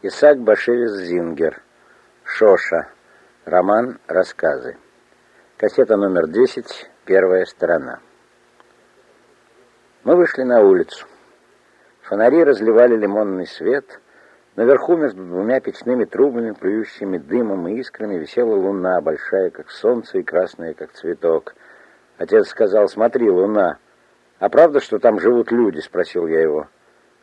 Исаак Башевис Зингер. Шоша. Роман «Рассказы». Кассета номер 10, первая сторона. Мы вышли на улицу. Фонари разливали лимонный свет. Наверху между двумя печными трубами, плюющими дымом и искрами, висела луна, большая, как солнце, и красная, как цветок. Отец сказал, смотри, луна. А правда, что там живут люди? Спросил я его.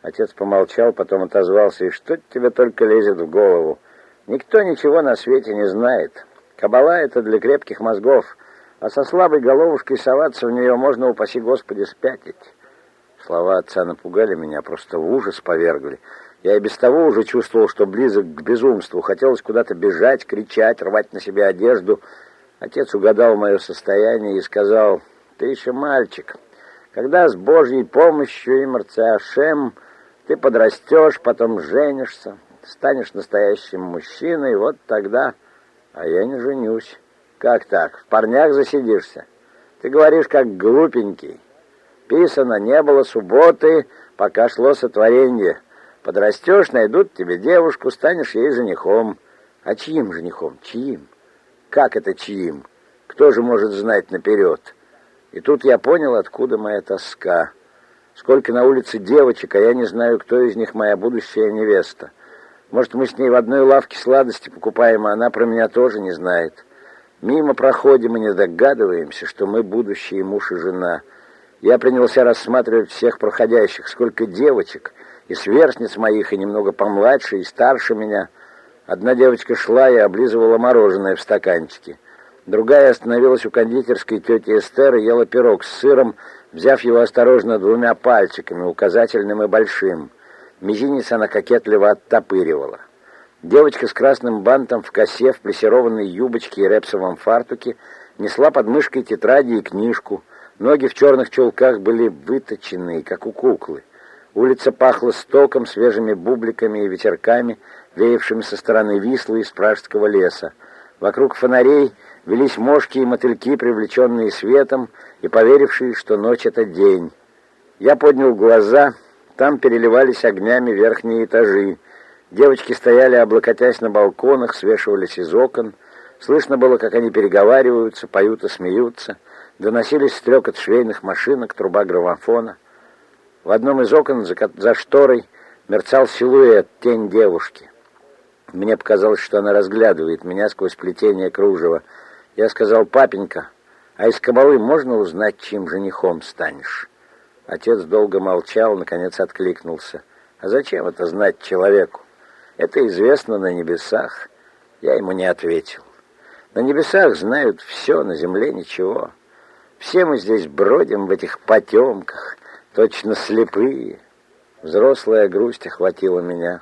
Отец помолчал, потом отозвался, и что тебе только лезет в голову? Никто ничего на свете не знает. Кабала — это для крепких мозгов, а со слабой головушкой соваться в нее можно, упаси Господи, спятить. Слова отца напугали меня, просто в ужас повергли. Я и без того уже чувствовал, что близок к безумству. Хотелось куда-то бежать, кричать, рвать на себе одежду — Отец угадал мое состояние и сказал, «Ты еще мальчик. Когда с Божьей помощью и Марциашем ты подрастешь, потом женишься, станешь настоящим мужчиной, вот тогда... А я не женюсь. Как так? В парнях засидишься? Ты говоришь, как глупенький. Писано, не было субботы, пока шло сотворение. Подрастешь, найдут тебе девушку, станешь ей женихом. А чьим женихом? Чьим? Как это чьим? Кто же может знать наперед? И тут я понял, откуда моя тоска. Сколько на улице девочек, а я не знаю, кто из них моя будущая невеста. Может, мы с ней в одной лавке сладости покупаем, а она про меня тоже не знает. Мимо проходим и не догадываемся, что мы будущие муж и жена. Я принялся рассматривать всех проходящих, сколько девочек, и сверстниц моих, и немного помладше, и старше меня — Одна девочка шла и облизывала мороженое в стаканчике. Другая остановилась у кондитерской тети Эстер и ела пирог с сыром, взяв его осторожно двумя пальчиками, указательным и большим. Мизинец она кокетливо оттопыривала. Девочка с красным бантом в косе, в плессированной юбочке и репсовом фартуке несла под мышкой тетради и книжку. Ноги в черных чулках были выточенные, как у куклы. Улица пахла стоком, свежими бубликами и ветерками, веявшими со стороны Вислы из пражского леса. Вокруг фонарей велись мошки и мотыльки, привлеченные светом и поверившие, что ночь — это день. Я поднял глаза, там переливались огнями верхние этажи. Девочки стояли, облокотясь на балконах, свешивались из окон. Слышно было, как они переговариваются, поют и смеются. Доносились стрекот швейных машинок, труба граммофона. В одном из окон за, за шторой мерцал силуэт, тень девушки. Мне показалось, что она разглядывает меня сквозь плетение кружева. Я сказал, папенька, а из кабалы можно узнать, чьим женихом станешь? Отец долго молчал, наконец откликнулся. А зачем это знать человеку? Это известно на небесах. Я ему не ответил. На небесах знают все, на земле ничего. Все мы здесь бродим в этих потемках, точно слепые. Взрослая грусть охватила меня.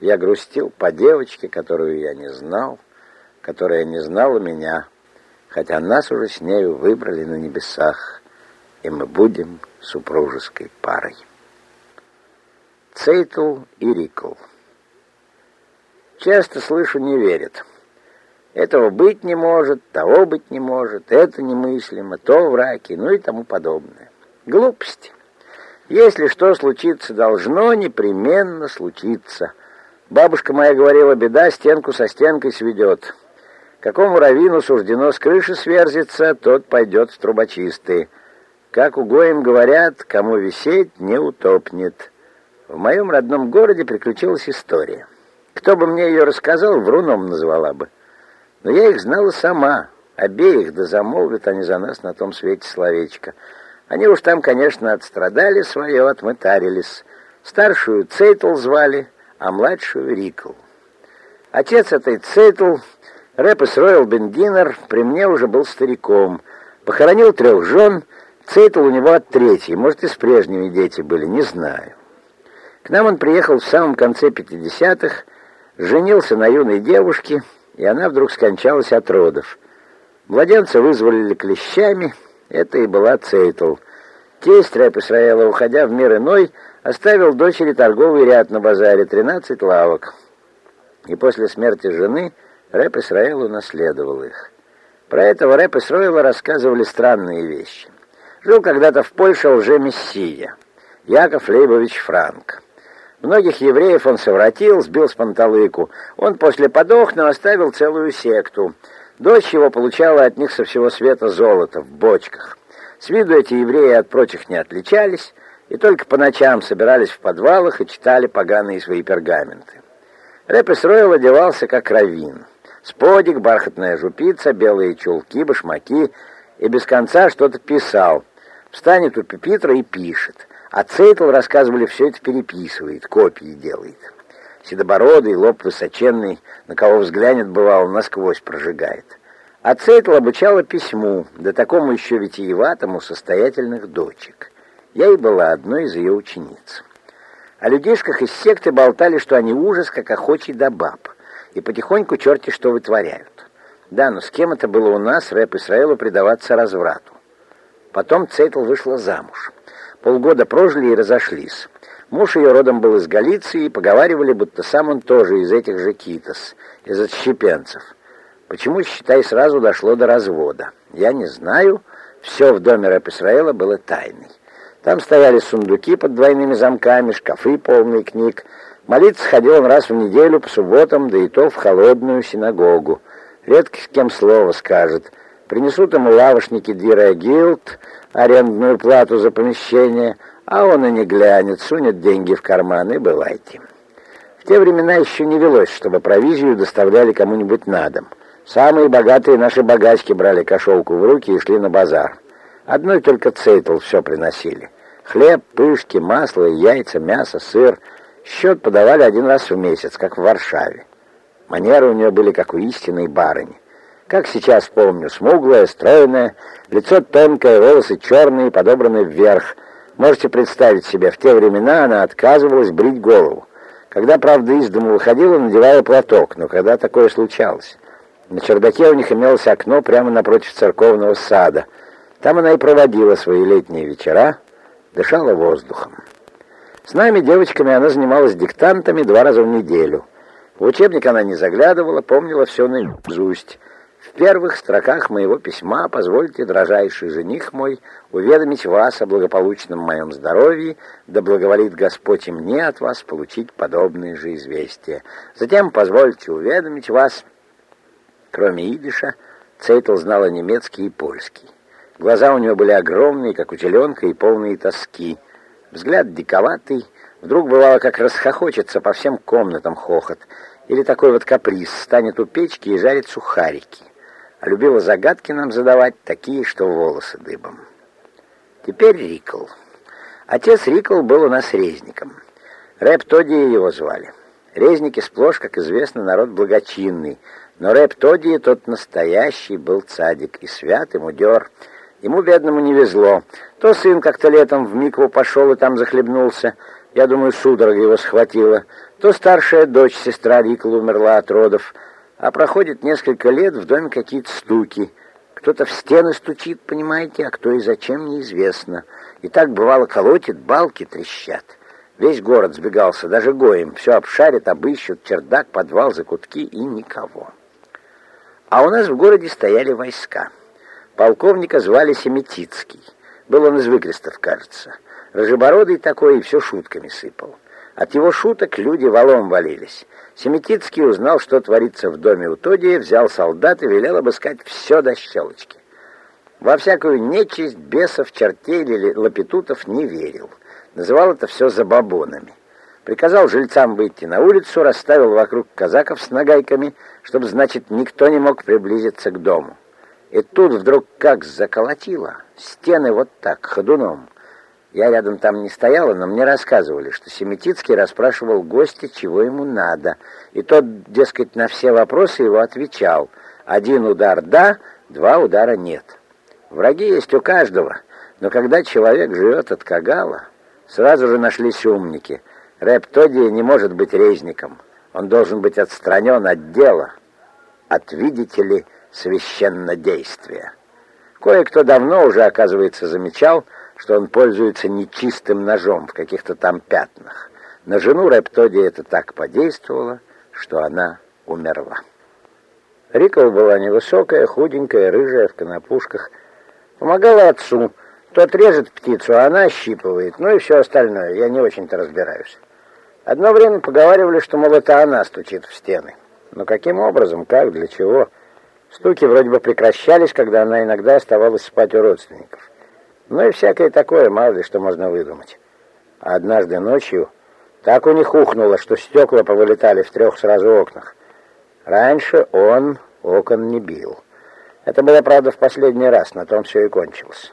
Я грустил по девочке, которую я не знал, которая не знала меня, хотя нас уже с нею выбрали на небесах, и мы будем супружеской парой. Цейтл и Рикл Часто слышу, не верят. Этого быть не может, того быть не может, это немыслимо, то враки, ну и тому подобное. Глупости. Если что случиться должно, непременно случиться. Бабушка моя говорила, беда стенку со стенкой сведет. Какому равину суждено с крыши сверзиться, тот пойдет в трубочистые. Как у гоем говорят, кому висеть, не утопнет. В моем родном городе приключилась история. Кто бы мне ее рассказал, вруном назвала бы. Но я их знала сама. Обеих да замолвят они за нас на том свете словечко. Они уж там, конечно, отстрадали свое, отмытарились. Старшую Цейтл звали — а младшую Рикл. Отец этой Цейтл, реб Ройл Бендинер, при мне уже был стариком. Похоронил трех жен, Цейтл у него от третьей, может, и с прежними дети были, не знаю. К нам он приехал в самом конце 50-х, женился на юной девушке, и она вдруг скончалась от родов. Младенца вызволили клещами, это и была Цейтл. Тесть рэб Исроэла, уходя в мир иной, Оставил дочери торговый ряд на базаре, 13 лавок. И после смерти жены Рэп Исраил унаследовал их. Про этого Рэп Исраила рассказывали странные вещи. Жил когда-то в Польше лже-мессия, Яков Лейбович Франк. Многих евреев он совратил, сбил с панталыку. Он после подохна оставил целую секту. Дочь его получала от них со всего света золото в бочках. С виду эти евреи от прочих не отличались, и только по ночам собирались в подвалах и читали поганые свои пергаменты. Рэб Исроил одевался как раввин. Сподик, бархатная жупица, белые чулки, башмаки, и без конца что-то писал. Встанет у пюпитра и пишет. А Цейтл, рассказывали, все это переписывает, копии делает. Седобородый, лоб высоченный, на кого взглянет, бывало, насквозь прожигает. А Цейтл обучала письму, да такому еще витиеватому, состоятельных дочек. Я и была одной из ее учениц. О людишках из секты болтали, что они ужас, как охочий да баб, и потихоньку черти что вытворяют. Да, но с кем это было у нас, рэп Исраилу, предаваться разврату? Потом Цейтл вышла замуж. Полгода прожили и разошлись. Муж ее родом был из Галиции, и поговаривали, будто сам он тоже из этих же китос, из отщепенцев. Почему, считай, сразу дошло до развода? Я не знаю. Все в доме рэп Исраэла было тайной. Там стояли сундуки под двойными замками, шкафы полные книг. Молиться ходил он раз в неделю по субботам, да и то в холодную синагогу. Редко с кем слово скажет. Принесут ему лавошники Дира Гилд, арендную плату за помещение, а он и не глянет, сунет деньги в карман и бывайте. В те времена еще не велось, чтобы провизию доставляли кому-нибудь на дом. Самые богатые наши богачки брали кошелку в руки и шли на базар. Одной только цейтл все приносили. Хлеб, пышки, масло, яйца, мясо, сыр. Счет подавали один раз в месяц, как в Варшаве. Манеры у нее были, как у истинной барыни. Как сейчас помню, смуглая, стройная, лицо тонкое, волосы черные, подобранные вверх. Можете представить себе, в те времена она отказывалась брить голову. Когда, правда, из дома выходила, надевая платок, но когда такое случалось? На чердаке у них имелось окно прямо напротив церковного сада. Там она и проводила свои летние вечера, дышала воздухом. С нами, девочками, она занималась диктантами два раза в неделю. В учебник она не заглядывала, помнила все наизусть. В первых строках моего письма позвольте, дрожайший жених мой, уведомить вас о благополучном моем здоровье, да благоволит Господь и мне от вас получить подобные же известия. Затем позвольте уведомить вас, кроме идиша, Цейтл знала немецкий и польский. Глаза у него были огромные, как у теленка, и полные тоски. Взгляд диковатый, вдруг бывало, как расхохочется по всем комнатам хохот, или такой вот каприз, станет у печки и жарит сухарики а любила загадки нам задавать, такие, что волосы дыбом. Теперь Рикл. Отец Рикл был у нас резником. Рэп Тодия его звали. Резники сплошь, как известно, народ благочинный, но Рэп Тодия тот настоящий был цадик, и свят, и мудер. Ему, бедному, не везло. То сын как-то летом в Микву пошел и там захлебнулся, я думаю, судорога его схватила, то старшая дочь, сестра Рикл, умерла от родов, а проходит несколько лет, в доме какие-то стуки. Кто-то в стены стучит, понимаете, а кто и зачем, неизвестно. И так бывало колотит, балки трещат. Весь город сбегался, даже гоем. Все обшарят, обыщут, чердак, подвал, закутки и никого. А у нас в городе стояли войска. Полковника звали Семетицкий. Был он из Выкрестов, кажется. Рыжебородый такой и все шутками сыпал. От его шуток люди валом валились. Семетицкий узнал, что творится в доме у Тодия, взял солдат и велел обыскать все до щелочки. Во всякую нечисть бесов, чертей или лапитутов не верил. Называл это все забабонами. Приказал жильцам выйти на улицу, расставил вокруг казаков с нагайками, чтобы, значит, никто не мог приблизиться к дому. И тут вдруг как заколотило. Стены вот так, ходуном. Я рядом там не стояла, но мне рассказывали, что Семетицкий расспрашивал гостя, чего ему надо. И тот, дескать, на все вопросы его отвечал. Один удар «да», два удара «нет». Враги есть у каждого, но когда человек живет от Кагала, сразу же нашлись умники. Рэп Тодия не может быть резником. Он должен быть отстранен от дела, от, видите ли, священнодействия. Кое-кто давно уже, оказывается, замечал, что он пользуется нечистым ножом в каких-то там пятнах. На жену Рептоди это так подействовало, что она умерла. Рикова была невысокая, худенькая, рыжая, в конопушках. Помогала отцу. Тот режет птицу, а она ощипывает, ну и все остальное. Я не очень-то разбираюсь. Одно время поговаривали, что, мол, это она стучит в стены. Но каким образом, как, для чего? Стуки вроде бы прекращались, когда она иногда оставалась спать у родственников. Ну и всякое такое, мало ли что можно выдумать. А однажды ночью так у них ухнуло, что стекла повылетали в трех сразу окнах. Раньше он окон не бил. Это было, правда, в последний раз, на том все и кончилось.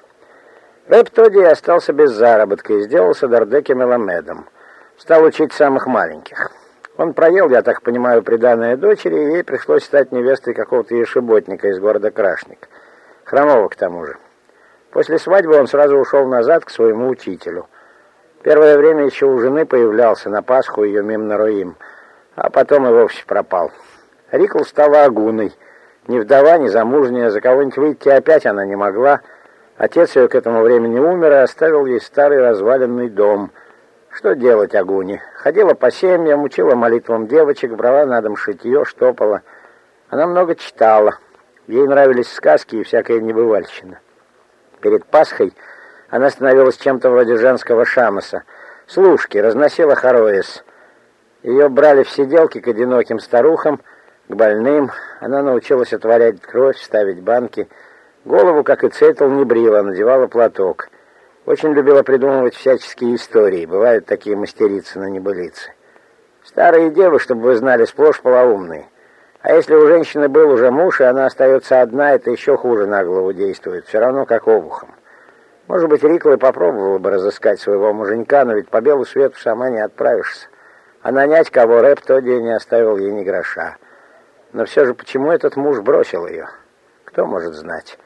Рэп Тодди остался без заработка и сделался Дардеке Меламедом. Стал учить самых маленьких. Он проел, я так понимаю, приданное дочери, и ей пришлось стать невестой какого-то ешеботника из города Крашник. Хромого, к тому же. После свадьбы он сразу ушел назад к своему учителю. Первое время еще у жены появлялся на Пасху ее Мимнаруим, а потом и вовсе пропал. Рикл стала агуной. Ни вдова, ни замужняя, за кого-нибудь выйти опять она не могла. Отец ее к этому времени умер и оставил ей старый разваленный дом — что делать Агуне? Ходила по семьям, учила молитвам девочек, брала на дом шитье, штопала. Она много читала. Ей нравились сказки и всякая небывальщина. Перед Пасхой она становилась чем-то вроде женского шамаса. Служки, разносила хороес. Ее брали в сиделки к одиноким старухам, к больным. Она научилась отворять кровь, ставить банки. Голову, как и Цетл, не брила, надевала платок. Очень любила придумывать всяческие истории. Бывают такие мастерицы на небылицы. Старые девы, чтобы вы знали, сплошь полоумные. А если у женщины был уже муж, и она остается одна, это еще хуже на голову действует. Все равно как обухом. Может быть, Рикла и попробовала бы разыскать своего муженька, но ведь по белу свету сама не отправишься. А нанять кого рэп день не оставил ей ни гроша. Но все же почему этот муж бросил ее? Кто может знать?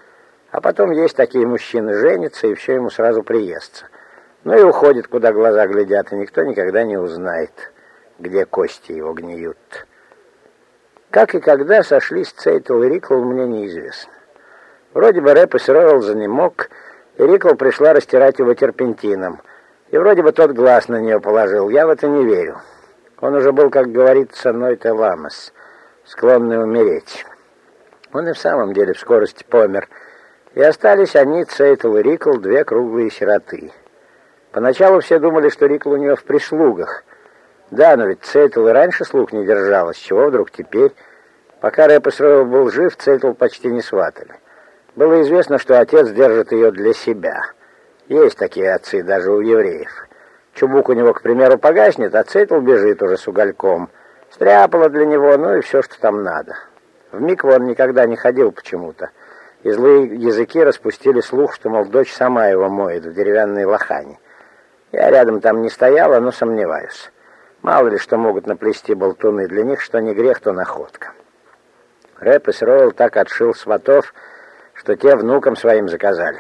А потом есть такие мужчины, женятся, и все ему сразу приестся. Ну и уходит, куда глаза глядят, и никто никогда не узнает, где кости его гниют. Как и когда сошлись Цейтл и Рикл, мне неизвестно. Вроде бы рэб Исроил занемог, и Рикл пришла растирать его терпентином. И вроде бы тот глаз на нее положил. Я в это не верю. Он уже был, как говорится, נוטה למות, склонный умереть. Он и в самом деле вскорости помер — и остались они, Цейтл и Рикл, две круглые сироты. Поначалу все думали, что Рикл у нее в прислугах. Да, но ведь Цейтл и раньше слуг не держалась. Чего вдруг теперь? Пока рэб Исроил был жив, Цейтл почти не сватали. Было известно, что отец держит ее для себя. Есть такие отцы даже у евреев. Чубук у него, к примеру, погаснет, а Цейтл бежит уже с угольком. Стряпала для него, ну и все, что там надо. В Микву он никогда не ходил почему-то и злые языки распустили слух, что, мол, дочь сама его моет в деревянной лохане. Я рядом там не стояла, но сомневаюсь. Мало ли что могут наплести болтуны, для них что не грех, то находка. Рэп и Сройл так отшил сватов, что те внукам своим заказали.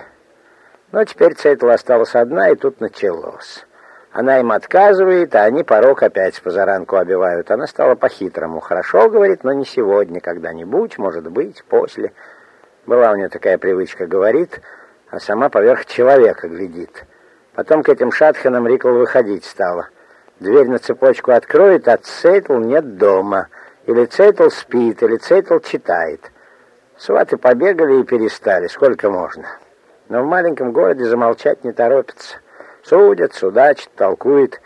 Но теперь Цейтл осталась одна, и тут началось. Она им отказывает, а они порог опять с позаранку обивают. Она стала по-хитрому. Хорошо, говорит, но не сегодня, когда-нибудь, может быть, после... Была у нее такая привычка, говорит, а сама поверх человека глядит. Потом к этим шадханам Рикл выходить стала. Дверь на цепочку откроет, а Цейтл нет дома. Или Цейтл спит, или Цейтл читает. Сваты побегали и перестали, сколько можно. Но в маленьком городе замолчать не торопятся. Судят, судачат, толкуют.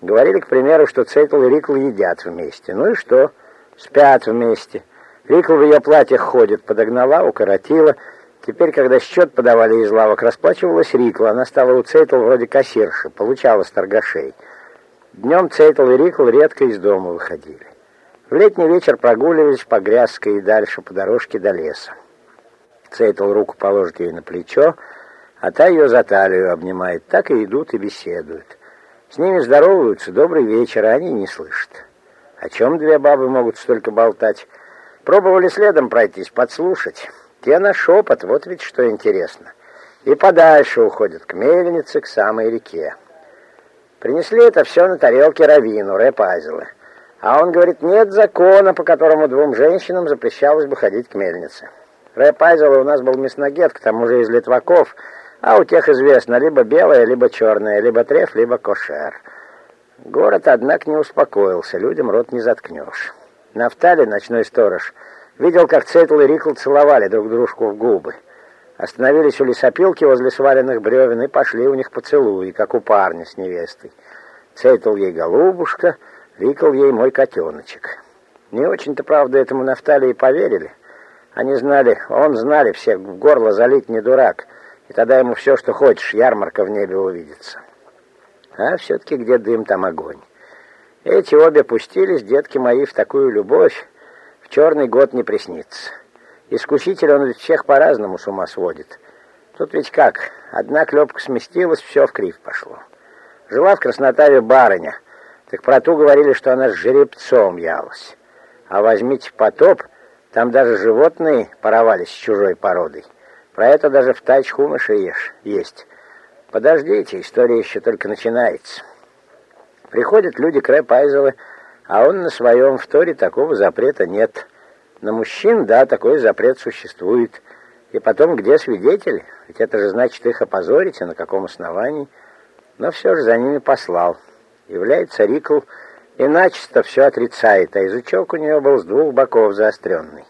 Говорили, к примеру, что Цейтл и Рикл едят вместе. Ну и что? Спят вместе. Рикл в ее платьях ходит, подогнала, укоротила. Теперь, когда счет подавали из лавок, расплачивалась Рикл. Она стала у Цейтл вроде кассирши, получала с торгашей. Днем Цейтл и Рикл редко из дома выходили. В летний вечер прогуливались по Грязской и дальше по дорожке до леса. Цейтл руку положит ей на плечо, а та ее за талию обнимает. Так и идут и беседуют. С ними здороваются, добрый вечер, а они не слышат. О чем две бабы могут столько болтать? Пробовали следом пройтись, подслушать. Те на шепот, вот ведь что интересно. И подальше уходят к мельнице, к самой реке. Принесли это все на тарелке Равину, Рэпазилы. А он говорит, нет закона, по которому двум женщинам запрещалось бы ходить к мельнице. Рэпазилы у нас был мясногет, к тому же из литваков, а у тех известно либо белое, либо черное, либо треф, либо кошер. Город, однако, не успокоился, людям рот не заткнешь. Нафтали, ночной сторож, видел, как Цейтл и Рикл целовали друг дружку в губы. Остановились у лесопилки возле сваленных бревен и пошли у них поцелуи, как у парня с невестой. Цейтл ей голубушка, Рикл ей мой котеночек. Не очень-то, правда, этому Нафтали поверили. Они знали, он знали всех, в горло залить не дурак, и тогда ему все, что хочешь, ярмарка в небе увидится. А все-таки где дым, там огонь. Эти обе пустились, детки мои, в такую любовь, в черный год не приснится. Искуситель он ведь всех по-разному с ума сводит. Тут ведь как, одна клепка сместилась, все в крив пошло. Жила в Краснотаве барыня, так про ту говорили, что она с жеребцом ялась. А возьмите потоп, там даже животные поровались с чужой породой. Про это даже в тач хумыша ешь, есть. Подождите, история еще только начинается. Приходят люди к Рэп а он на своем в Торе такого запрета нет. На мужчин, да, такой запрет существует. И потом, где свидетели? Ведь это же значит их опозорить, а на каком основании? Но все же за ними послал. Является Рикл и начисто все отрицает, а язычок у нее был с двух боков заостренный.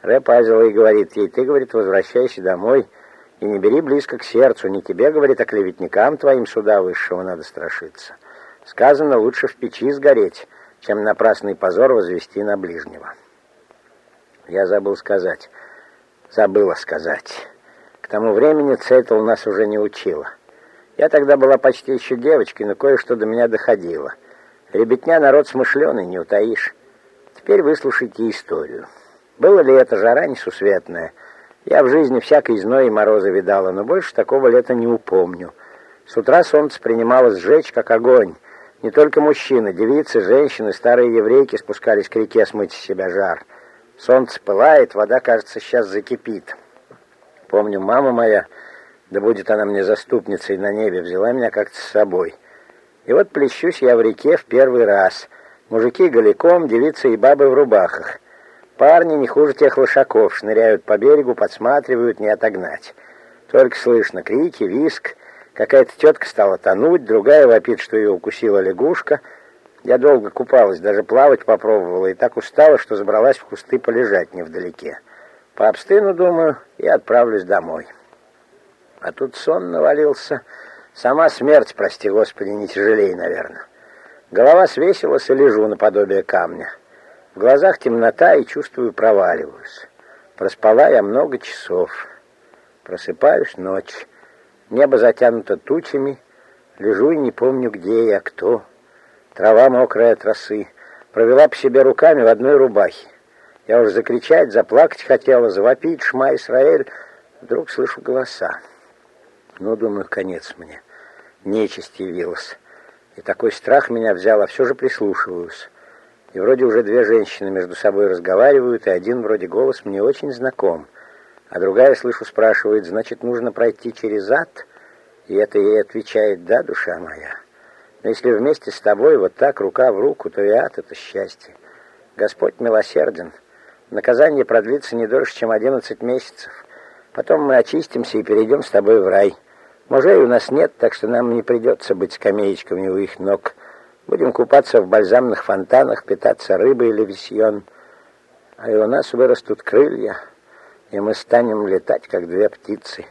Рэп Азела и говорит ей, ты, говорит, возвращайся домой и не бери близко к сердцу, не тебе, говорит, а клеветникам твоим суда высшего надо страшиться. Сказано, лучше в печи сгореть, чем напрасный позор возвести на ближнего. Я забыл сказать. Забыла сказать. К тому времени Цейтл нас уже не учила. Я тогда была почти еще девочкой, но кое-что до меня доходило. Ребятня народ смышленый, не утаишь. Теперь выслушайте историю. Было ли это жара несусветная? Я в жизни всякой зной и мороза видала, но больше такого лета не упомню. С утра солнце принималось сжечь, как огонь. Не только мужчины, девицы, женщины, старые еврейки спускались к реке смыть с себя жар. Солнце пылает, вода, кажется, сейчас закипит. Помню, мама моя, да будет она мне заступницей на небе, взяла меня как-то с собой. И вот плещусь я в реке в первый раз. Мужики голиком, девицы и бабы в рубахах. Парни не хуже тех лошаков, шныряют по берегу, подсматривают, не отогнать. Только слышно крики, виск, Какая-то тетка стала тонуть, другая вопит, что ее укусила лягушка. Я долго купалась, даже плавать попробовала, и так устала, что забралась в кусты полежать невдалеке. По обстыну, думаю, и отправлюсь домой. А тут сон навалился. Сама смерть, прости господи, не тяжелее, наверное. Голова свесилась, и лежу наподобие камня. В глазах темнота, и чувствую, проваливаюсь. Проспала я много часов. Просыпаюсь ночь. Небо затянуто тучами, лежу и не помню, где я, кто. Трава мокрая от росы. Провела по себе руками в одной рубахе. Я уж закричать, заплакать хотела, завопить, шма Исраэль. Вдруг слышу голоса. Ну, думаю, конец мне. Нечисть явилась. И такой страх меня взял, а все же прислушиваюсь. И вроде уже две женщины между собой разговаривают, и один вроде голос мне очень знаком. А другая, слышу, спрашивает, значит, нужно пройти через ад? И это ей отвечает, да, душа моя. Но если вместе с тобой вот так, рука в руку, то и ад — это счастье. Господь милосерден. Наказание продлится не дольше, чем одиннадцать месяцев. Потом мы очистимся и перейдем с тобой в рай. Мужей у нас нет, так что нам не придется быть скамеечками у их ног. Будем купаться в бальзамных фонтанах, питаться рыбой или висьон. А и у нас вырастут крылья — и мы станем летать, как две птицы.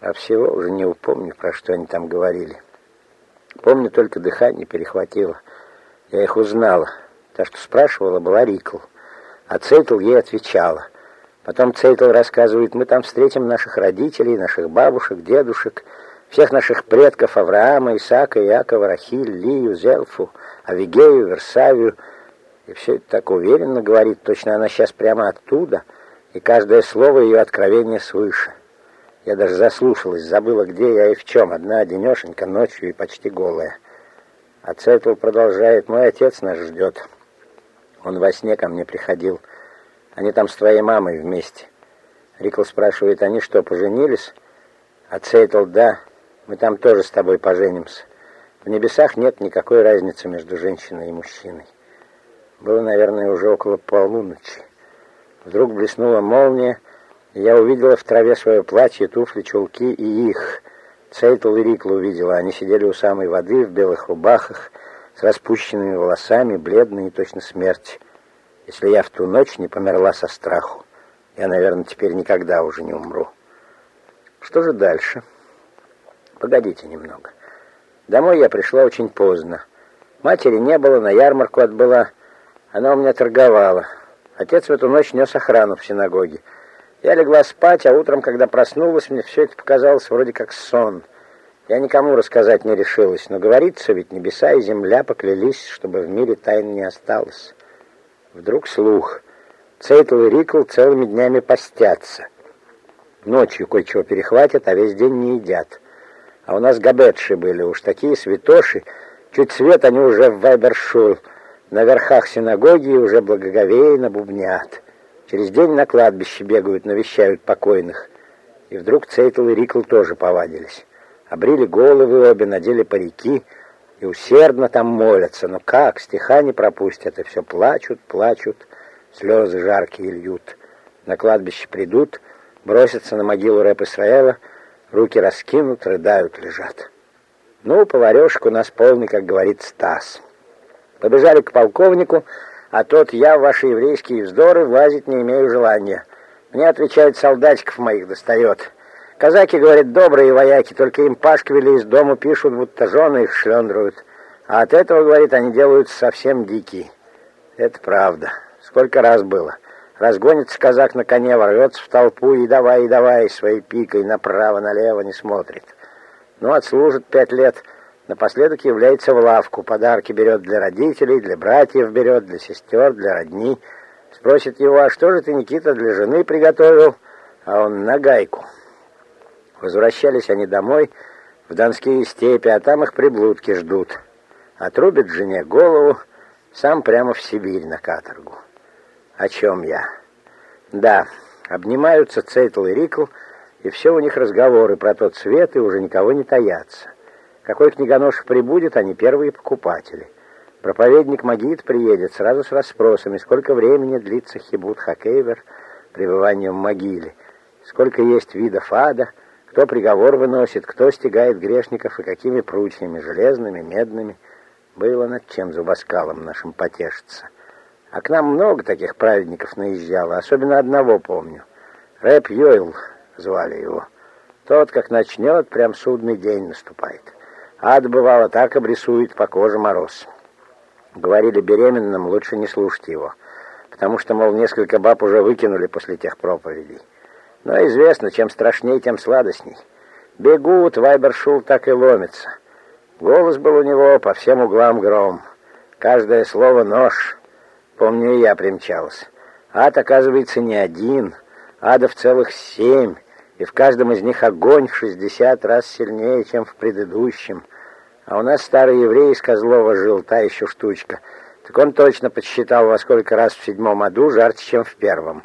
А всего уже не упомню, про что они там говорили. Помню, только дыхание перехватило. Я их узнала. Та, что спрашивала, была Рикл. А Цейтл ей отвечала. Потом Цейтл рассказывает, мы там встретим наших родителей, наших бабушек, дедушек, всех наших предков Авраама, Исаака, Иакова, Рахиль, Лию, Зелфу, Авигею, Версавию. И все это так уверенно говорит, точно она сейчас прямо оттуда — и каждое слово ее откровение свыше. Я даже заслушалась, забыла, где я и в чем, одна одинешенька, ночью и почти голая. А Цетл продолжает, мой отец нас ждет. Он во сне ко мне приходил. Они там с твоей мамой вместе. Рикл спрашивает, они что, поженились? А да, мы там тоже с тобой поженимся. В небесах нет никакой разницы между женщиной и мужчиной. Было, наверное, уже около полуночи. Вдруг блеснула молния, и я увидела в траве свое платье, туфли, чулки и их. Цейтл и Рикла увидела. Они сидели у самой воды в белых рубахах, с распущенными волосами, бледные точно смерть. Если я в ту ночь не померла со страху, я, наверное, теперь никогда уже не умру. Что же дальше? Погодите немного. Домой я пришла очень поздно. Матери не было, на ярмарку отбыла. Она у меня торговала. Отец в эту ночь нес охрану в синагоге. Я легла спать, а утром, когда проснулась, мне все это показалось вроде как сон. Я никому рассказать не решилась, но говорится, ведь небеса и земля поклялись, чтобы в мире тайн не осталось. Вдруг слух. Цейтл и Рикл целыми днями постятся. Ночью кое-чего перехватят, а весь день не едят. А у нас габетши были, уж такие святоши. Чуть свет они уже в Вайбершул, на верхах синагоги уже благоговейно бубнят. Через день на кладбище бегают, навещают покойных. И вдруг Цейтл и Рикл тоже повадились. Обрили головы обе, надели парики и усердно там молятся. Но как, стиха не пропустят, и все плачут, плачут, слезы жаркие льют. На кладбище придут, бросятся на могилу рэп Исраэла, Руки раскинут, рыдают, лежат. Ну, поварешек у нас полный, как говорит Стас. Побежали к полковнику, а тот, я в ваши еврейские вздоры влазить не имею желания. Мне, отвечает, солдатиков моих достает. Казаки, говорят, добрые вояки, только им пашквили из дома пишут, будто жены их шлендруют. А от этого, говорит, они делают совсем дикие. Это правда. Сколько раз было. Разгонится казак на коне, ворвется в толпу и давай, и давай своей пикой направо-налево не смотрит. Ну, отслужит пять лет, напоследок является в лавку, подарки берет для родителей, для братьев берет, для сестер, для родни. Спросит его, а что же ты, Никита, для жены приготовил? А он на гайку. Возвращались они домой, в Донские степи, а там их приблудки ждут. Отрубит жене голову, сам прямо в Сибирь на каторгу. О чем я? Да, обнимаются Цейтл и Рикл, и все у них разговоры про тот свет, и уже никого не таятся. Какой книгонож прибудет, они первые покупатели. Проповедник Магит приедет сразу с расспросами, сколько времени длится хибут Хакейвер, пребывание в могиле, сколько есть видов ада, кто приговор выносит, кто стегает грешников и какими прутьями, железными, медными. Было над чем зубоскалом нашим потешиться. А к нам много таких праведников наезжало, особенно одного помню. Рэп Йойл звали его. Тот, как начнет, прям судный день наступает. Ад, бывало, так обрисует по коже мороз. Говорили беременным, лучше не слушать его, потому что, мол, несколько баб уже выкинули после тех проповедей. Но известно, чем страшней, тем сладостней. Бегут, Вайбершул так и ломится. Голос был у него по всем углам гром. Каждое слово нож — Помню, и я примчался. Ад, оказывается, не один. Адов целых семь, и в каждом из них огонь в шестьдесят раз сильнее, чем в предыдущем. А у нас старый еврей из Козлова жил, та еще штучка. Так он точно подсчитал, во сколько раз в седьмом аду жарче, чем в первом.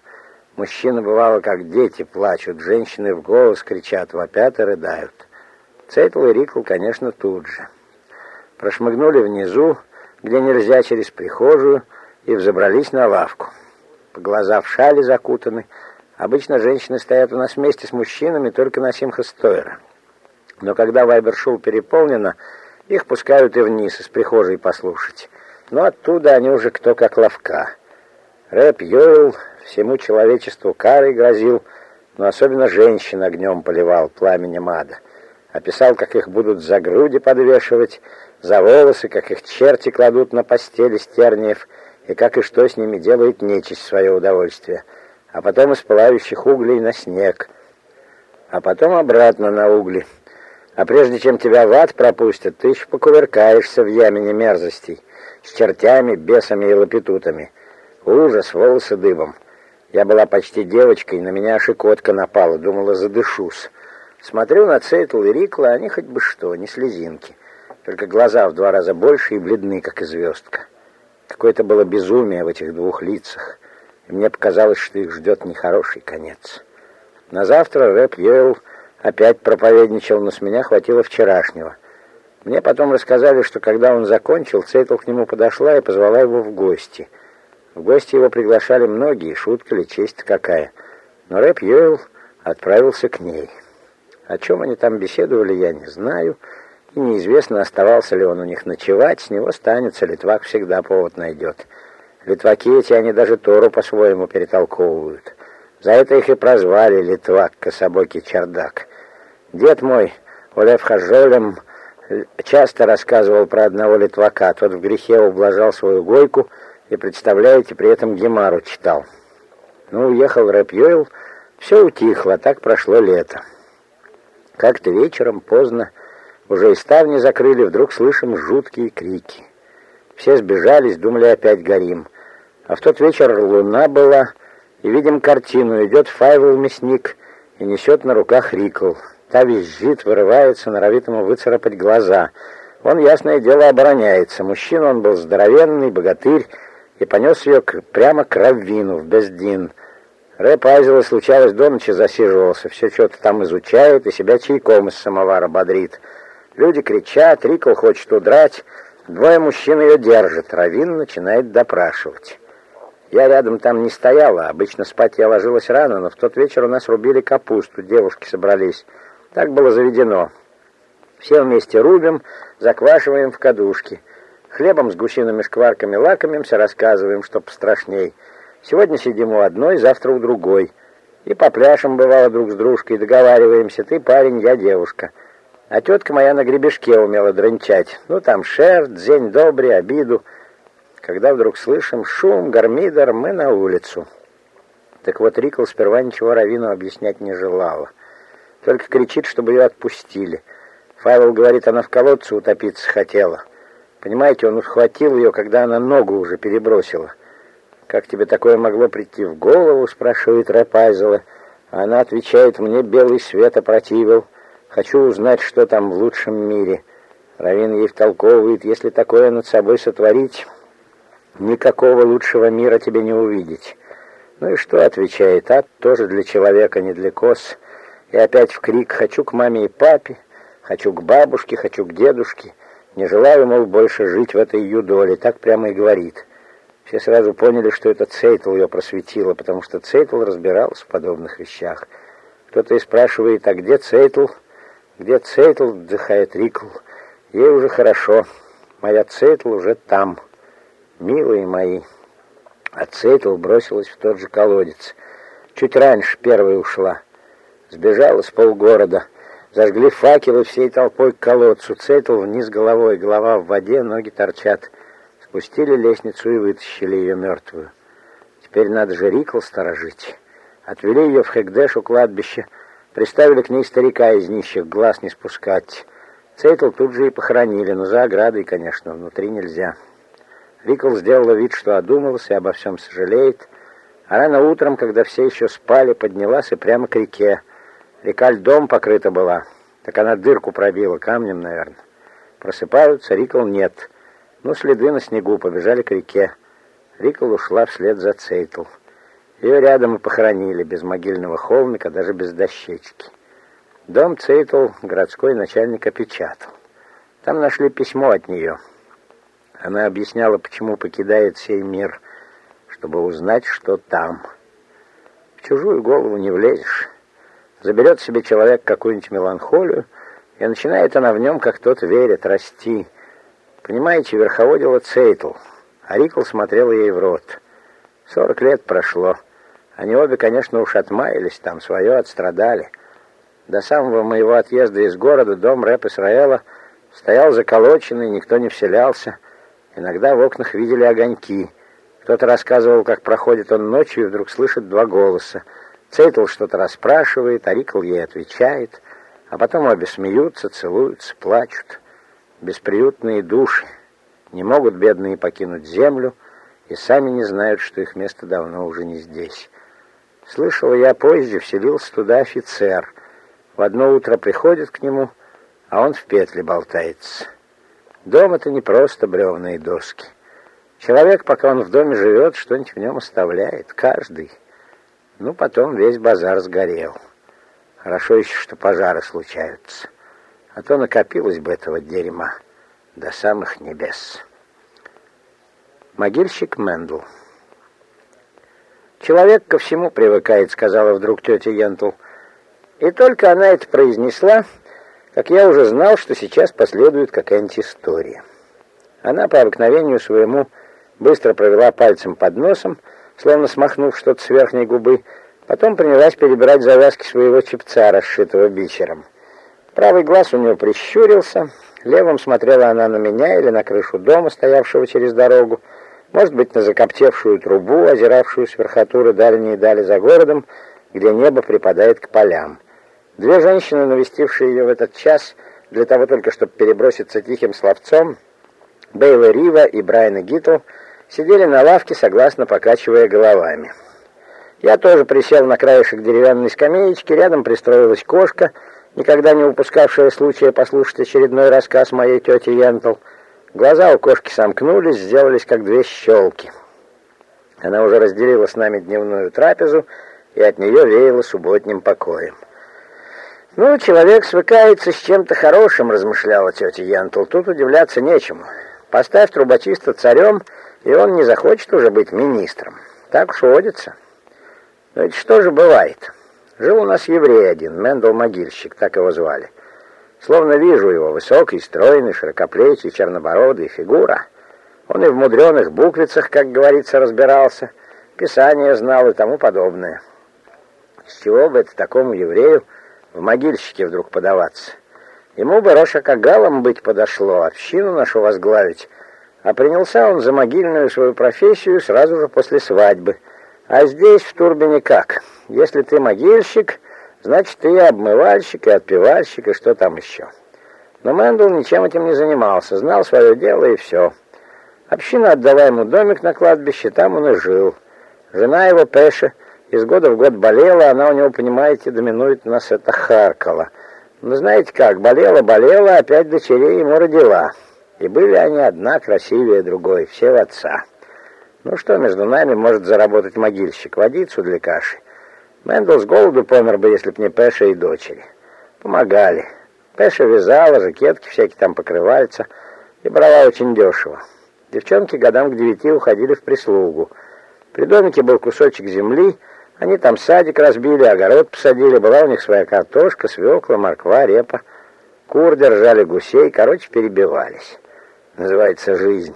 Мужчины, бывало, как дети, плачут, женщины в голос кричат, вопят и рыдают. Цейтл и Рикл, конечно, тут же. Прошмыгнули внизу, где нельзя через прихожую, и взобрались на лавку. Глаза в шали закутаны. Обычно женщины стоят у нас вместе с мужчинами только на Симхастойра. Но когда Вайбершул переполнено, их пускают и вниз, из прихожей послушать. Но оттуда они уже кто как ловка. Рэп Йоэл всему человечеству карой грозил, но особенно женщин огнем поливал пламенем ада. Описал, как их будут за груди подвешивать, за волосы, как их черти кладут на постели стерниев, и как и что с ними делает нечисть свое удовольствие, а потом из пылающих углей на снег, а потом обратно на угли. А прежде чем тебя в ад пропустят, ты еще покувыркаешься в ямине мерзостей, с чертями, бесами и лапитутами. Ужас, волосы дыбом. Я была почти девочкой, на меня шикотка напала, думала, задышусь. Смотрю на Цейтл и Рикла, они хоть бы что, не слезинки. Только глаза в два раза больше и бледны, как и звездка. Какое-то было безумие в этих двух лицах, мне показалось, что их ждет нехороший конец. На завтра Рэп Йоэл опять проповедничал, но с меня хватило вчерашнего. Мне потом рассказали, что когда он закончил, Цейтл к нему подошла и позвала его в гости. В гости его приглашали многие, шутка ли, честь какая. Но Рэп Йоэл отправился к ней. О чем они там беседовали, я не знаю, — и неизвестно, оставался ли он у них ночевать, с него станется, Литвак всегда повод найдет. Литваки эти, они даже Тору по-своему перетолковывают. За это их и прозвали Литвак, кособокий чердак. Дед мой, Олев Хажолем, часто рассказывал про одного литвака. Тот в грехе ублажал свою гойку и, представляете, при этом Гемару читал. Ну, уехал Рэп Йоэл, все утихло, так прошло лето. Как-то вечером, поздно, уже и ставни закрыли, вдруг слышим жуткие крики. Все сбежались, думали, опять горим. А в тот вечер луна была, и видим картину. Идет Файвел мясник и несет на руках Рикл. Та визжит, вырывается, норовит ему выцарапать глаза. Он, ясное дело, обороняется. Мужчина он был здоровенный, богатырь, и понес ее к, прямо к раввину, в Бездин. Рэп Айзела случалось до ночи засиживался, все что-то там изучает и себя чайком из самовара бодрит. Люди кричат, Рикл хочет удрать, двое мужчин ее держат, Равин начинает допрашивать. Я рядом там не стояла, обычно спать я ложилась рано, но в тот вечер у нас рубили капусту, девушки собрались. Так было заведено. Все вместе рубим, заквашиваем в кадушке. Хлебом с гусиными шкварками лакомимся, рассказываем, что пострашней. Сегодня сидим у одной, завтра у другой. И по пляшам, бывало, друг с дружкой договариваемся. Ты парень, я девушка. А тетка моя на гребешке умела дранчать. Ну, там шер, дзень добрый, обиду когда вдруг слышим шум, гармидер, мы на улицу. Так вот, Рикл сперва ничего Равину объяснять не желала. Только кричит, чтобы ее отпустили. Фавел говорит, она в колодце утопиться хотела. Понимаете, он ухватил ее, когда она ногу уже перебросила. «Как тебе такое могло прийти в голову?» — спрашивает Рэпайзела. А она отвечает, «Мне белый свет опротивил. Хочу узнать, что там в лучшем мире». Равин ей втолковывает, если такое над собой сотворить, Никакого лучшего мира тебе не увидеть. Ну и что, отвечает, ад тоже для человека, не для коз. И опять в крик «хочу к маме и папе», «хочу к бабушке», «хочу к дедушке». Не желаю, мол, больше жить в этой юдоле. Так прямо и говорит. Все сразу поняли, что это Цейтл ее просветила, потому что Цейтл разбиралась в подобных вещах. Кто-то и спрашивает, а где Цейтл? Где Цейтл? Вздыхает Рикл. Ей уже хорошо. Моя Цейтл уже там милые мои. Цейтл бросилась в тот же колодец. Чуть раньше первая ушла. Сбежалось полгорода. Зажгли факелы всей толпой к колодцу. Цейтл вниз головой, голова в воде, ноги торчат. Спустили лестницу и вытащили ее мертвую. Теперь надо же Рикл сторожить. Отвели ее в Хекдеш у кладбища. Приставили к ней старика из нищих, глаз не спускать. Цейтл тут же и похоронили, но за оградой, конечно, внутри нельзя. Рикл сделала вид, что одумался и обо всем сожалеет, а рано утром, когда все еще спали, поднялась и прямо к реке. Река льдом покрыта была, так она дырку пробила камнем, наверное. Просыпаются, Рикл нет. Ну, следы на снегу, побежали к реке. Рикл ушла вслед за Цейтл. Ее рядом и похоронили, без могильного холмика, даже без дощечки. Дом Цейтл городской начальник опечатал. Там нашли письмо от нее — она объясняла, почему покидает сей мир, чтобы узнать, что там. В чужую голову не влезешь. Заберет себе человек какую-нибудь меланхолию, и начинает она в нем, как тот верит, расти. Понимаете, верховодила Цейтл, а Рикл смотрел ей в рот. Сорок лет прошло. Они обе, конечно, уж отмаялись там, свое отстрадали. До самого моего отъезда из города дом рэп Исраэла стоял заколоченный, никто не вселялся. Иногда в окнах видели огоньки. Кто-то рассказывал, как проходит он ночью, и вдруг слышит два голоса. Цейтл что-то расспрашивает, а Рикл ей отвечает, а потом обе смеются, целуются, плачут. Бесприютные души. Не могут бедные покинуть землю и сами не знают, что их место давно уже не здесь. Слышал я позже, вселился туда офицер. В одно утро приходит к нему, а он в петле болтается. Дом — это не просто бревна и доски. Человек, пока он в доме живет, что-нибудь в нем оставляет. Каждый. Ну, потом весь базар сгорел. Хорошо еще, что пожары случаются. А то накопилось бы этого дерьма до самых небес. Могильщик Мендл. «Человек ко всему привыкает», — сказала вдруг тетя Йентл. И только она это произнесла, как я уже знал, что сейчас последует какая-нибудь история. Она по обыкновению своему быстро провела пальцем под носом, словно смахнув что-то с верхней губы, потом принялась перебирать завязки своего чепца, расшитого бичером. Правый глаз у нее прищурился, левым смотрела она на меня или на крышу дома, стоявшего через дорогу, может быть, на закоптевшую трубу, озиравшую с верхотуры дальние дали за городом, где небо припадает к полям. Две женщины, навестившие ее в этот час, для того только, чтобы переброситься тихим словцом, Бейла Рива и Брайана Гитл, сидели на лавке, согласно покачивая головами. Я тоже присел на краешек деревянной скамеечки, рядом пристроилась кошка, никогда не упускавшая случая послушать очередной рассказ моей тети Янтл. Глаза у кошки сомкнулись, сделались как две щелки. Она уже разделила с нами дневную трапезу, и от нее веяло субботним покоем. «Ну, человек свыкается с чем-то хорошим», — размышляла тетя Янтл. «Тут удивляться нечему. Поставь трубочиста царем, и он не захочет уже быть министром. Так уж водится». Но ведь что же бывает? Жил у нас еврей один, Мендел Могильщик, так его звали. Словно вижу его, высокий, стройный, широкоплечий, чернобородый, фигура. Он и в мудреных буквицах, как говорится, разбирался, писание знал и тому подобное. С чего бы это такому еврею в могильщике вдруг подаваться? Ему бы рош-а-кагалом быть подошло, общину нашу возглавить, а принялся он за могильную свою профессию сразу же после свадьбы. А здесь, в Турбине, как? Если ты могильщик, значит, ты и обмывальщик, и отпевальщик, и что там еще. Но Мэндл ничем этим не занимался, знал свое дело и все. Община отдала ему домик на кладбище, там он и жил. Жена его, Пеша, из года в год болела, она у него, понимаете, да минует нас это, харкала. Но знаете как, болела-болела, опять дочерей ему родила. И были они одна красивее другой, все в отца. Ну что между нами может заработать могильщик? Водицу для каши. Мэндл с голоду помер бы, если б не Пеша и дочери. Помогали. Пеша вязала, жакетки всякие там покрывальца и брала очень дешево. Девчонки годам к девяти уходили в прислугу. При домике был кусочек земли, они там садик разбили, огород посадили, была у них своя картошка, свекла, морква, репа. Кур держали, гусей, короче, перебивались. Называется «Жизнь».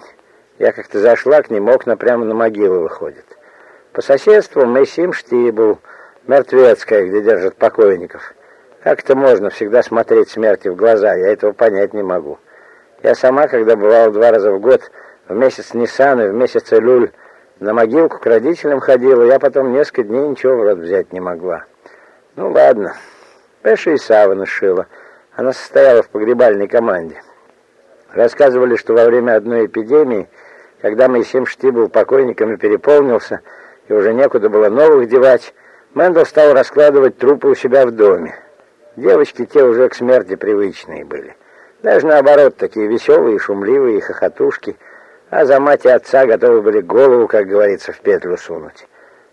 Я как-то зашла к ним, окна прямо на могилу выходят. По соседству Мэйсим Штибл, мертвецкая, где держат покойников. Как это можно всегда смотреть смерти в глаза? Я этого понять не могу. Я сама, когда бывала два раза в год, в месяц Ниссан и в месяц Илюль, на могилку к родителям ходила, я потом несколько дней ничего в рот взять не могла. Ну ладно. Пеша и саван шила. Она состояла в погребальной команде. Рассказывали, что во время одной эпидемии, когда мойсим-штибл покойниками переполнился, и уже некуда было новых девать, Мэндл стал раскладывать трупы у себя в доме. Девочки те уже к смерти привычные были. Даже наоборот, такие веселые, шумливые, хохотушки – а за мать и отца готовы были голову, как говорится, в петлю сунуть.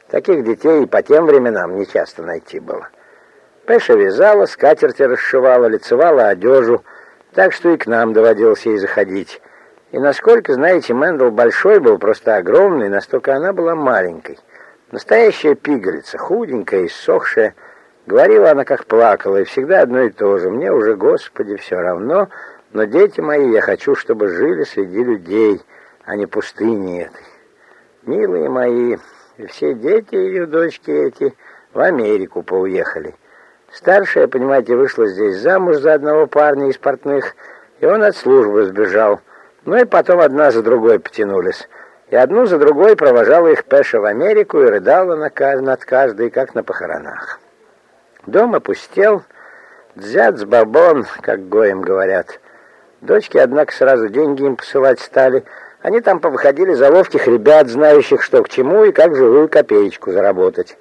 Таких детей и по тем временам нечасто найти было. Пеша вязала, скатерти расшивала, лицевала одежу, так что и к нам доводилось ей заходить. И насколько, знаете, Мэндл большой был, просто огромный, настолько она была маленькой. Настоящая пигалица, худенькая, иссохшая. Говорила она, как плакала, и всегда одно и то же. Мне уже, Господи, все равно, но дети мои, я хочу, чтобы жили среди людей а не пустыни этой. Милые мои, все дети ее дочки эти в Америку поуехали. Старшая, понимаете, вышла здесь замуж за одного парня из портных, и он от службы сбежал. Ну и потом одна за другой потянулись. И одну за другой провожала их Пеша в Америку и рыдала над каждой, как на похоронах. Дом опустел, dziad z babą, как гоим говорят. Дочки, однако, сразу деньги им посылать стали — они там повыходили за ловких ребят, знающих, что к чему и как живую копеечку заработать.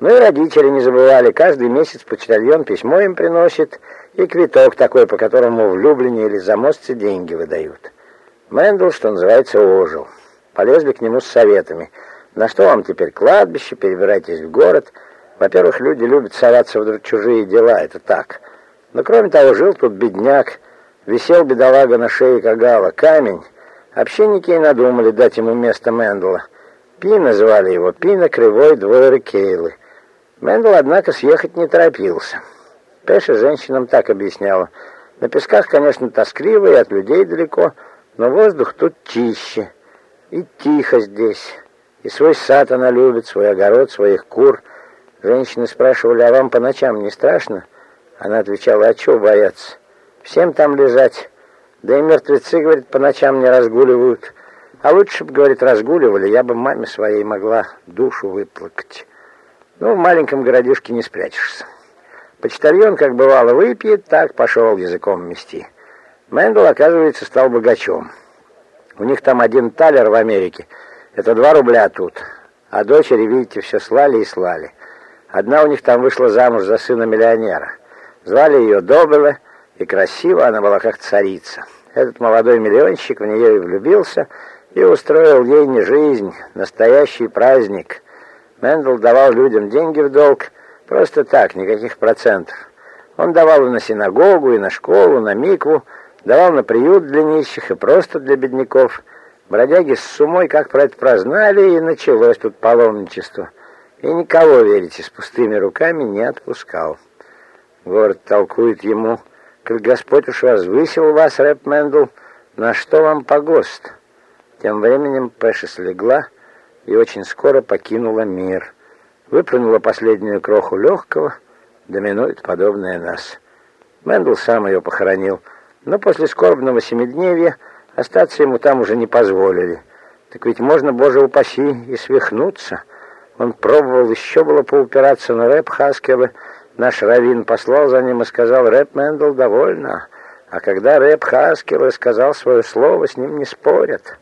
Ну и родители не забывали, каждый месяц почтальон письмо им приносит и квиток такой, по которому в Люблине или Замостье деньги выдают. Мэндл, что называется, ожил. Полезли к нему с советами. На что вам теперь кладбище, перебирайтесь в город. Во-первых, люди любят соваться в чужие дела, это так. Но кроме того, жил тут бедняк, висел бедолага на шее Кагала, камень, Общинники и надумали дать ему место Мендела. Пи называли его, Пина Кривой Двойры Кейлы. Мендел, однако, съехать не торопился. Пеша женщинам так объясняла. На песках, конечно, тоскливо и от людей далеко, но воздух тут чище. И тихо здесь. И свой сад она любит, свой огород, своих кур. Женщины спрашивали, а вам по ночам не страшно? Она отвечала, а чего бояться? Всем там лежать. Да и мертвецы, говорит, по ночам не разгуливают. А лучше бы, говорит, разгуливали, я бы маме своей могла душу выплакать. Ну, в маленьком городишке не спрячешься. Почтальон, как бывало, выпьет, так пошел языком мести. Мэндл, оказывается, стал богачом. У них там один талер в Америке. Это два рубля тут. А дочери, видите, все слали и слали. Одна у них там вышла замуж за сына миллионера. Звали ее Добеле, и красива она была как царица. Этот молодой миллионщик в нее и влюбился, и устроил ей не жизнь, настоящий праздник. Мендел давал людям деньги в долг, просто так, никаких процентов. Он давал и на синагогу, и на школу, на микву, давал на приют для нищих и просто для бедняков. Бродяги с сумой как про это прознали, и началось тут паломничество. И никого, верите, с пустыми руками не отпускал. Город толкует ему, как Господь уж возвысил вас, рэб Мэндл, на что вам погост? Тем временем Пэша слегла и очень скоро покинула мир. Выплюнула последнюю кроху легкого, да минует подобное нас. Мэндл сам ее похоронил, но после скорбного семидневья остаться ему там уже не позволили. Так ведь можно, Боже упаси, и свихнуться. Он пробовал еще было поупираться, но рэб Хаскеле, Наш раввин послал за ним и сказал, «Рэб Мэндл, довольно». А когда рэб Хаскел сказал свое слово, с ним не спорят.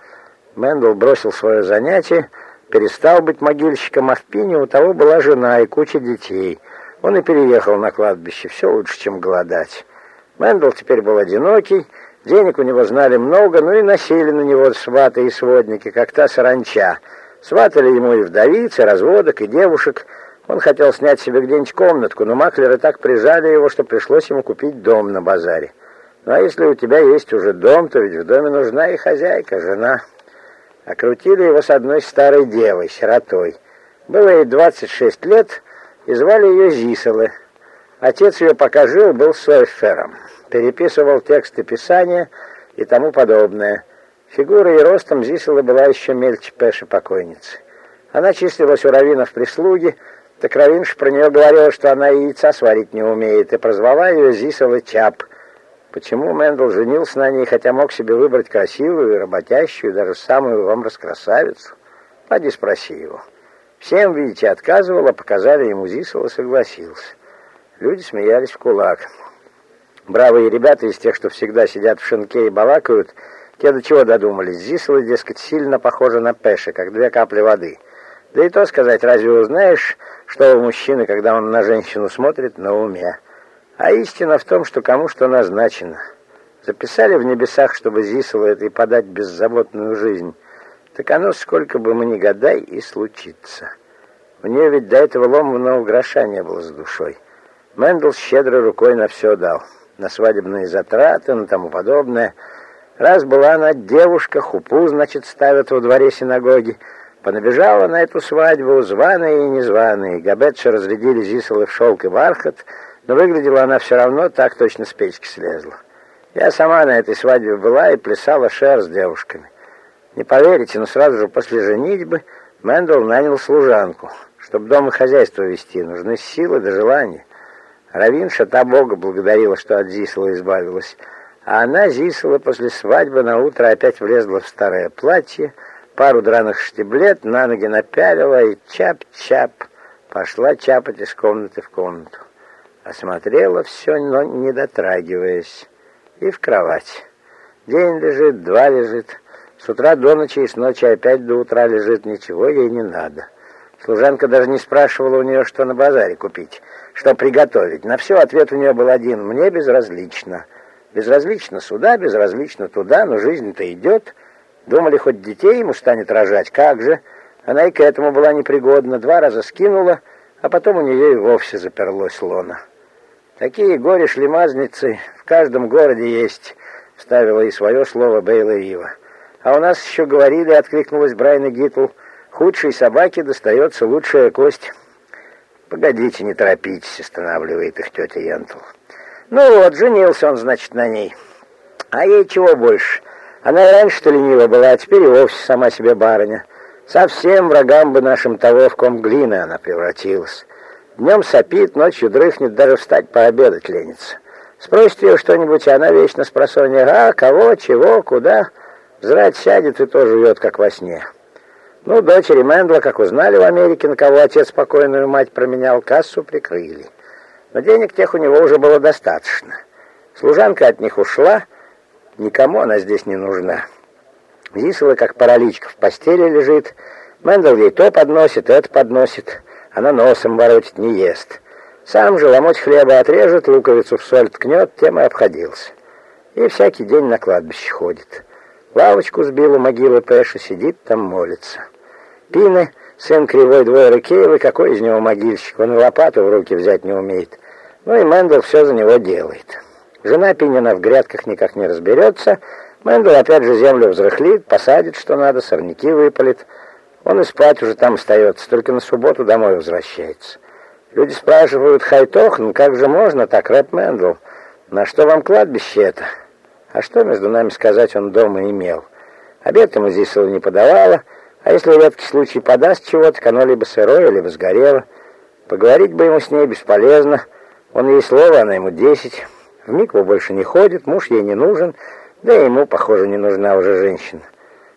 Мэндл бросил свое занятие, перестал быть могильщиком, а Пине, у того была жена и куча детей. Он и переехал на кладбище, все лучше, чем голодать. Мэндл теперь был одинокий, денег у него знали много, ну и носили на него сваты и сводники, как та саранча. Сватали ему и вдовиц, и разводок, и девушек — он хотел снять себе где-нибудь комнатку, но маклеры так прижали его, что пришлось ему купить дом на базаре. Ну а если у тебя есть уже дом, то ведь в доме нужна и хозяйка, жена. Окрутили его с одной старой девой, сиротой. Было ей 26 лет, и звали ее Зиселы. Отец ее, пока жил, был сойфером. Переписывал тексты писания и тому подобное. Фигурой и ростом Зиселы была еще мельче Пеши покойницы. Она числилась у раввинов прислуги, так Равинш про нее говорила, что она яйца сварить не умеет, и прозвала ее Зисова Чап. Почему Мэндл женился на ней, хотя мог себе выбрать красивую, работящую, даже самую вам раскрасавицу? Поди спроси его. Всем, видите, отказывал, а показали ему Зисова, согласился. Люди смеялись в кулак. Бравые ребята из тех, что всегда сидят в шинке и балакают, те до чего додумались. Зисова, дескать, сильно похожа на Пэша, как две капли воды. Да и то сказать, разве узнаешь, что у мужчины, когда он на женщину смотрит, на уме? А истина в том, что кому что назначено. Записали в небесах, чтобы Зисову этой подать беззаботную жизнь. Так оно, сколько бы мы ни гадай, и случится. У нее ведь до этого ломаного гроша не было за душой. Мэндл щедрой рукой на все дал. На свадебные затраты, на тому подобное. Раз была она девушка, хупу, значит, ставят во дворе синагоги. Понабежали на эту свадьбу званые и незваные. Габетши разрядили Зисолы в шелк и бархат, но выглядела она все равно как точно с печки слезла. Я сама на этой свадьбе была и плясала шер с девушками. Не поверите, но сразу же после женитьбы Мэндл нанял служанку. Чтобы дома хозяйство вести, нужны силы да желания. Раввинша та Бога благодарила, что от Зисела избавилась. А она, Зисела, после свадьбы на утро опять влезла в старое платье, пару драных штиблет на ноги напялила и чап-чап пошла чапать из комнаты в комнату. Осмотрела все, но не дотрагиваясь. И в кровать. День лежит, два лежит. С утра до ночи и с ночи опять до утра лежит. Ничего ей не надо. Служанка даже не спрашивала у нее, что на базаре купить, что приготовить. На все ответ у нее был один. Мне безразлично. Безразлично сюда, безразлично туда, но жизнь-то идет. Думали, хоть детей ему станет рожать. Как же? Она и к этому была непригодна. Два раза скинула, а потом у нее и вовсе заперлось лона. Такие горе-шлемазницы в каждом городе есть, вставила и свое слово Бейла Ива. А у нас еще говорили, откликнулась Брайна Гитл, худшей собаке достается лучшая кость. Погодите, не торопитесь, останавливает их тетя Янтл. Ну вот, женился он, значит, на ней. А ей чего больше? Она и раньше-то ленива была, а теперь и вовсе сама себе барыня. Совсем врагам бы нашим того, в ком глины она превратилась. Днем сопит, ночью дрыхнет, даже встать пообедать ленится. Спросите ее что-нибудь, и она вечно с просонья, а, кого, чего, куда. Взрать сядет и тоже живет, как во сне. Ну, дочери Мэндла, как узнали в Америке, на кого отец покойную мать променял, кассу прикрыли. Но денег тех у него уже было достаточно. Служанка от них ушла, никому она здесь не нужна. Зисова, как параличка, в постели лежит. Мэндл ей то подносит, это подносит. Она носом воротит, не ест. Сам же ломоть хлеба отрежет, луковицу в соль ткнет, тем и обходился. И всякий день на кладбище ходит. Лавочку сбил у могилы Пэша, сидит там, молится. Пины, сын кривой двое Кеевы, какой из него могильщик, он и лопату в руки взять не умеет. Ну и Мэндл все за него делает. Жена Пинина в грядках никак не разберется. Мэндл опять же землю взрыхлит, посадит, что надо, сорняки выполет. Он и спать уже там остается, только на субботу домой возвращается. Люди спрашивают, Хайтох, ну как же можно так, рэб Мэндл? На что вам кладбище это? А что между нами сказать он дома имел? Обед ему Зисл не подавала, а если в редкий случай подаст чего-то, оно либо сырое, либо сгорело. Поговорить бы ему с ней бесполезно. Он ей слово, она ему десять. В Микву больше не ходит, муж ей не нужен, да и ему, похоже, не нужна уже женщина.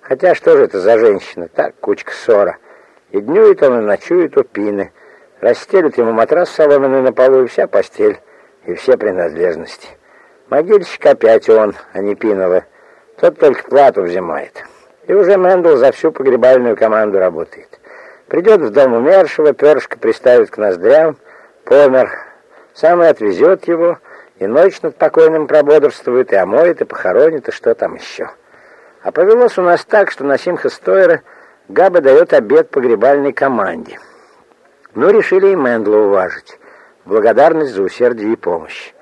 Хотя что же это за женщина? Так, кучка сора. И днюет он, и ночует у пины. Расстелит ему матрас соломенный на полу, и вся постель, и все принадлежности. Могильщик опять он, а не Пиновы. Тот только плату взимает. И уже Мэндл за всю погребальную команду работает. Придет в дом умершего, перышко приставит к ноздрям, помер, сам и отвезет его, и ночь над покойным прободрствует, и омоет, и похоронит, и что там еще. А повелось у нас так, что на Симха Стойера Габа дает обед погребальной команде. Но решили и Мэндла уважить. Благодарность за усердие и помощь.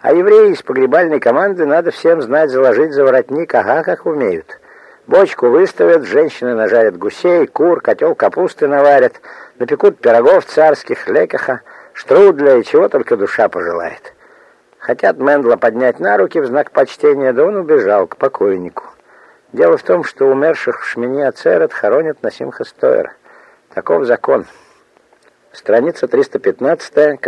А евреи из погребальной команды надо всем знать заложить за воротник, ага, как умеют. Бочку выставят, женщины нажарят гусей, кур, котел капусты наварят, напекут пирогов царских, лекаха, штрудля и чего только душа пожелает. Хотят Мэндла поднять на руки в знак почтения, да он убежал к покойнику. Дело в том, что умерших в Шмине Ацерет хоронят на Симха Таков закон. Страница 315, конец.